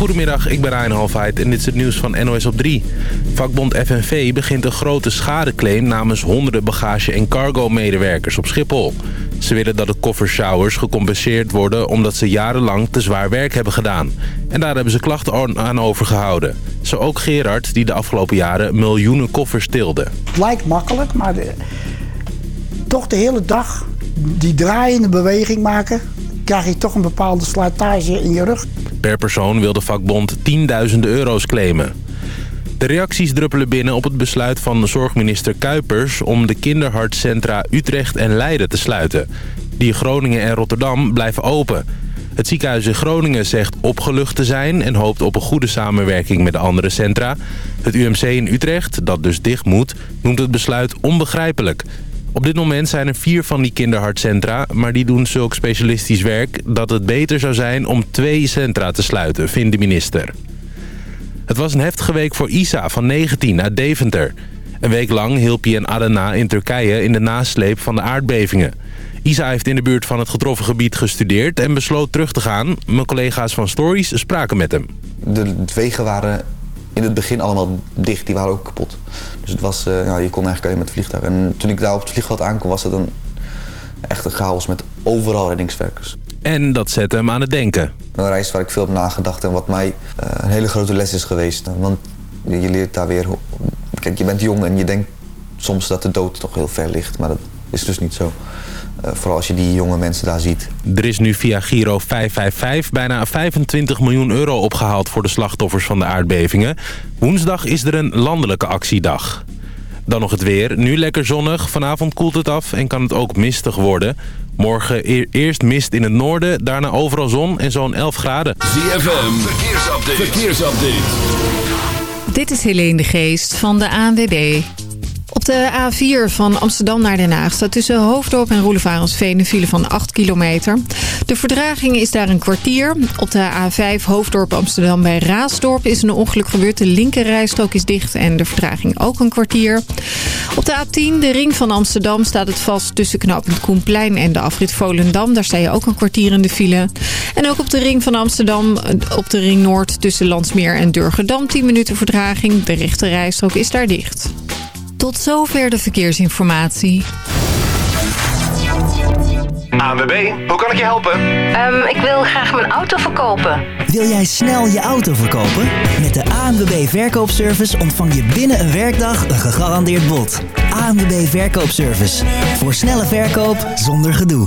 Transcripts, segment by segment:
Goedemiddag, ik ben Ryan Halfheid en dit is het nieuws van NOS op 3. Vakbond FNV begint een grote schadeclaim namens honderden bagage- en cargo-medewerkers op Schiphol. Ze willen dat de koffershowers gecompenseerd worden omdat ze jarenlang te zwaar werk hebben gedaan. En daar hebben ze klachten aan overgehouden. Zo ook Gerard, die de afgelopen jaren miljoenen koffers tilde. Het lijkt makkelijk, maar toch de hele dag die draaiende beweging maken... krijg je toch een bepaalde slijtage in je rug. Per persoon wil de vakbond tienduizenden euro's claimen. De reacties druppelen binnen op het besluit van zorgminister Kuipers... om de kinderhartcentra Utrecht en Leiden te sluiten. Die Groningen en Rotterdam blijven open. Het ziekenhuis in Groningen zegt opgelucht te zijn... en hoopt op een goede samenwerking met de andere centra. Het UMC in Utrecht, dat dus dicht moet, noemt het besluit onbegrijpelijk... Op dit moment zijn er vier van die kinderhartcentra, maar die doen zulk specialistisch werk dat het beter zou zijn om twee centra te sluiten, vindt de minister. Het was een heftige week voor Isa van 19 uit Deventer. Een week lang hielp hij in Adana in Turkije in de nasleep van de aardbevingen. Isa heeft in de buurt van het getroffen gebied gestudeerd en besloot terug te gaan. Mijn collega's van Stories spraken met hem. De wegen waren in het begin allemaal dicht, die waren ook kapot. Dus het was, uh, ja, je kon eigenlijk alleen met het vliegtuig. En toen ik daar op het vliegveld aankwam was het een echt een chaos met overal reddingswerkers. En dat zette hem aan het denken. Een reis waar ik veel heb nagedacht en wat mij uh, een hele grote les is geweest. Want je leert daar weer... Kijk, je bent jong en je denkt soms dat de dood toch heel ver ligt. Maar dat is dus niet zo. Uh, vooral als je die jonge mensen daar ziet. Er is nu via Giro 555 bijna 25 miljoen euro opgehaald... voor de slachtoffers van de aardbevingen. Woensdag is er een landelijke actiedag. Dan nog het weer. Nu lekker zonnig. Vanavond koelt het af en kan het ook mistig worden. Morgen eerst mist in het noorden, daarna overal zon en zo'n 11 graden. ZFM, verkeersupdate. verkeersupdate. Dit is Helene de Geest van de ANWB. De A4 van Amsterdam naar Den Haag staat tussen Hoofddorp en Roelevarensveen een file van 8 kilometer. De verdraging is daar een kwartier. Op de A5 Hoofddorp Amsterdam bij Raasdorp is een ongeluk gebeurd. De linkerrijstrook is dicht en de verdraging ook een kwartier. Op de A10, de ring van Amsterdam, staat het vast tussen knooppunt Koenplein en de afrit Volendam. Daar sta je ook een kwartier in de file. En ook op de ring van Amsterdam, op de ring Noord tussen Landsmeer en Durgedam 10 minuten verdraging. De rechterrijstrook is daar dicht. Tot zover de verkeersinformatie. ANWB, hoe kan ik je helpen? Um, ik wil graag mijn auto verkopen. Wil jij snel je auto verkopen? Met de ANWB Verkoopservice ontvang je binnen een werkdag een gegarandeerd bod. ANWB Verkoopservice. Voor snelle verkoop zonder gedoe.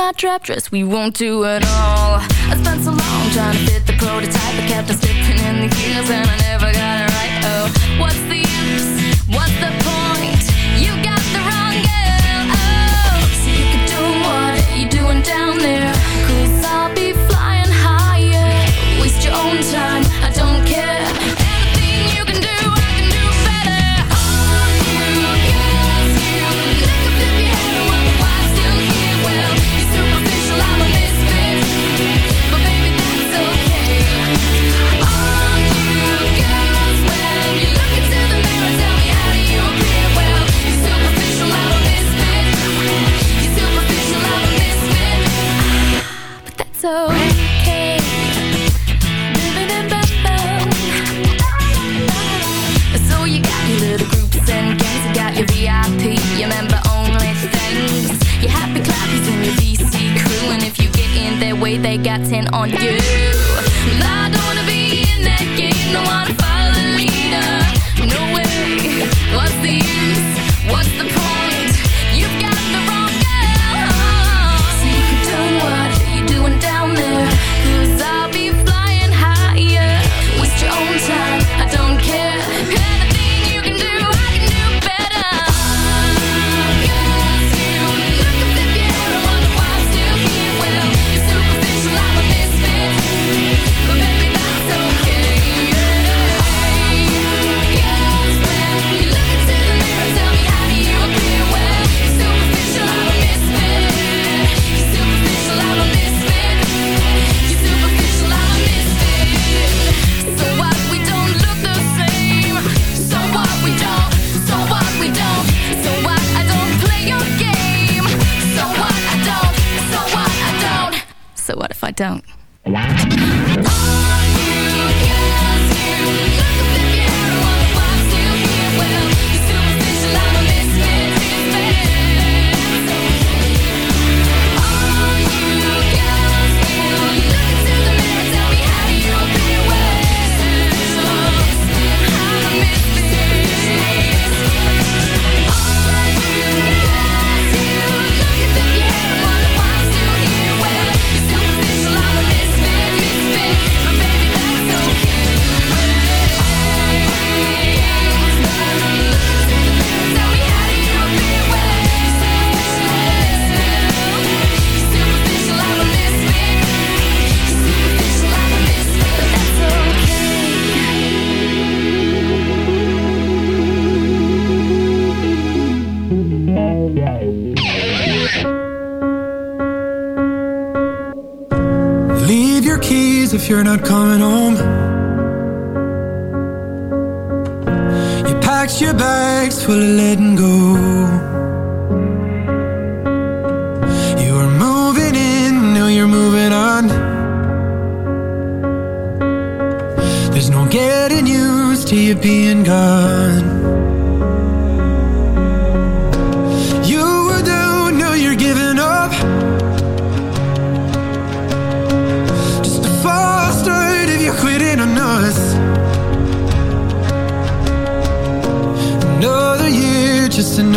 My trap dress, we won't do it all. I spent so long trying to fit the prototype. I kept on slipping in the gears and I never got it right. Oh, what's the got 10 on you.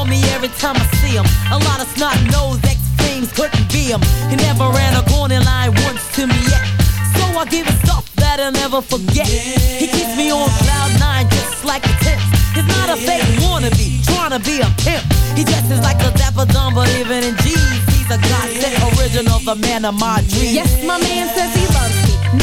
for me every time I see him. A lot of snot nose ex flames couldn't be him. He never ran a corner line once to me yet. So I give him stuff that I'll never forget. He keeps me on cloud nine just like a tip. He's not a fake wannabe, trying to be a pimp. He dresses like a dapper dumb, but even in jeans, he's a godsend original, the man of my dreams. Yes, my man says he loves.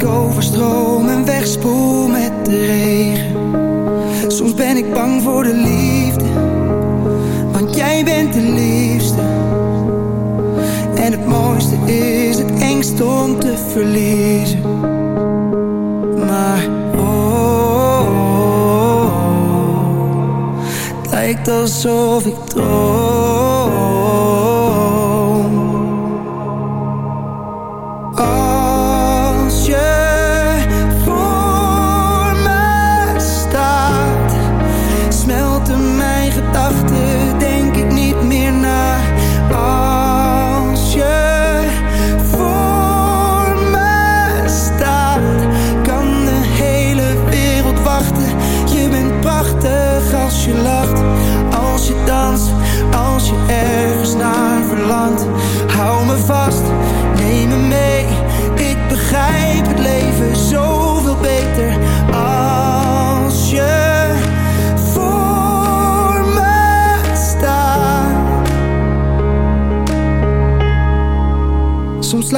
ik overstroom en wegspoel met de regen. Soms ben ik bang voor de liefde, want jij bent de liefste. En het mooiste is het engst om te verliezen. Maar oh, oh, oh, het lijkt alsof ik droom.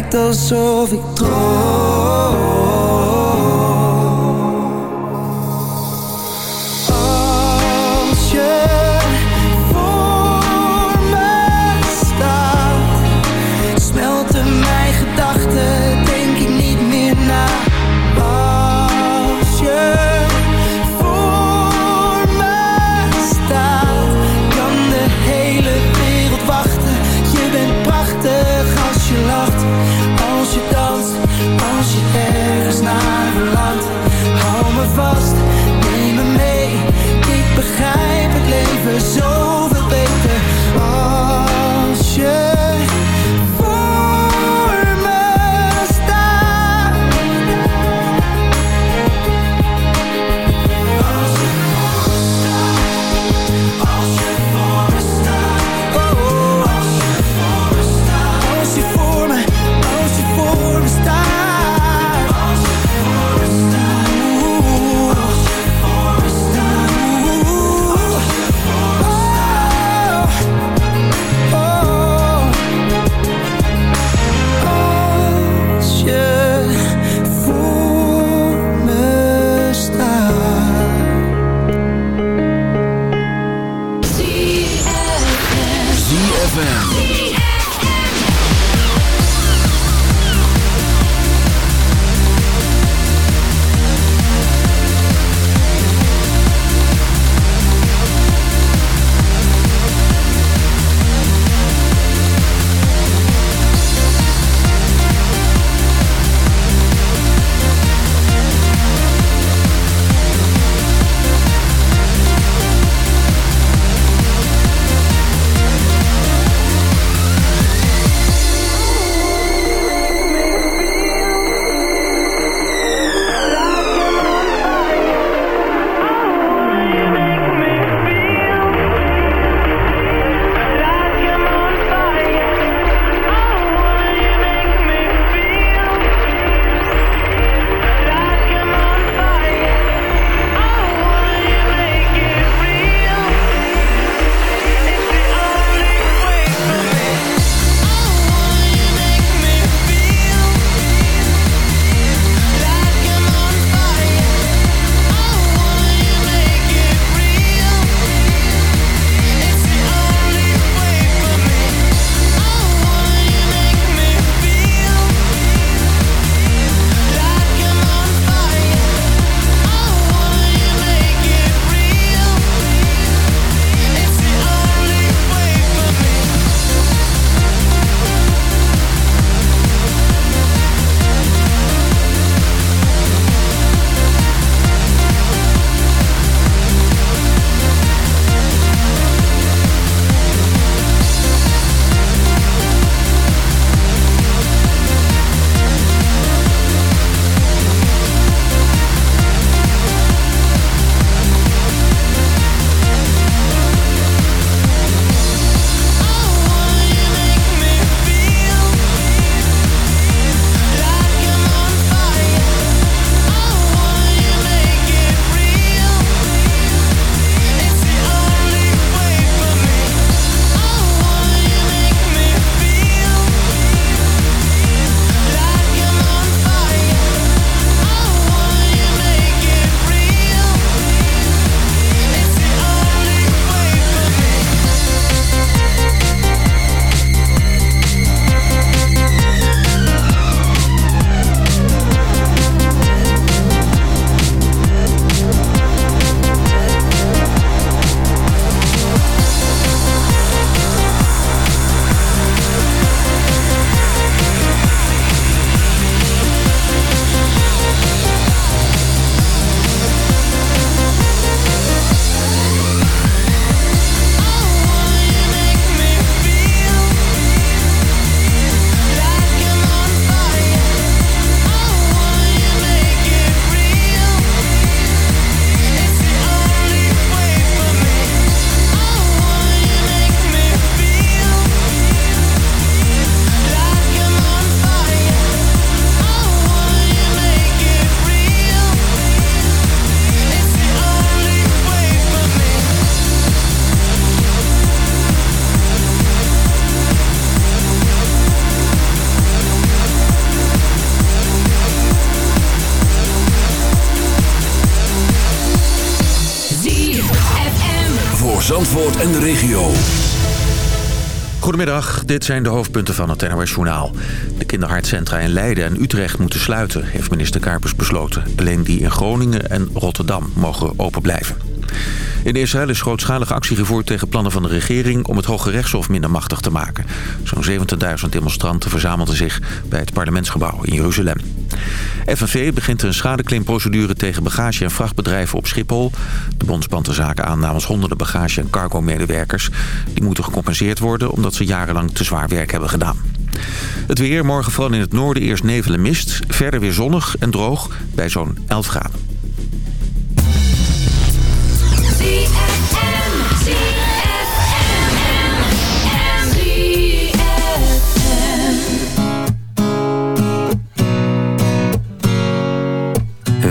lijkt alsof ik droom. Als je voor me staat, smelten mijn gedachten, en de regio. Goedemiddag, dit zijn de hoofdpunten van het NOS Journaal. De kinderhartcentra in Leiden en Utrecht moeten sluiten, heeft minister Kuipers besloten. Alleen die in Groningen en Rotterdam mogen open blijven. In Israël is grootschalige actie gevoerd tegen plannen van de regering... om het Hoge Rechtshof minder machtig te maken. Zo'n 70.000 demonstranten verzamelden zich bij het parlementsgebouw in Jeruzalem. FNV begint een schadeclaimprocedure tegen bagage- en vrachtbedrijven op Schiphol. De bond spant de zaken aan namens honderden bagage- en cargo-medewerkers. Die moeten gecompenseerd worden omdat ze jarenlang te zwaar werk hebben gedaan. Het weer, morgen vooral in het noorden eerst nevel en mist. Verder weer zonnig en droog bij zo'n 11 graden.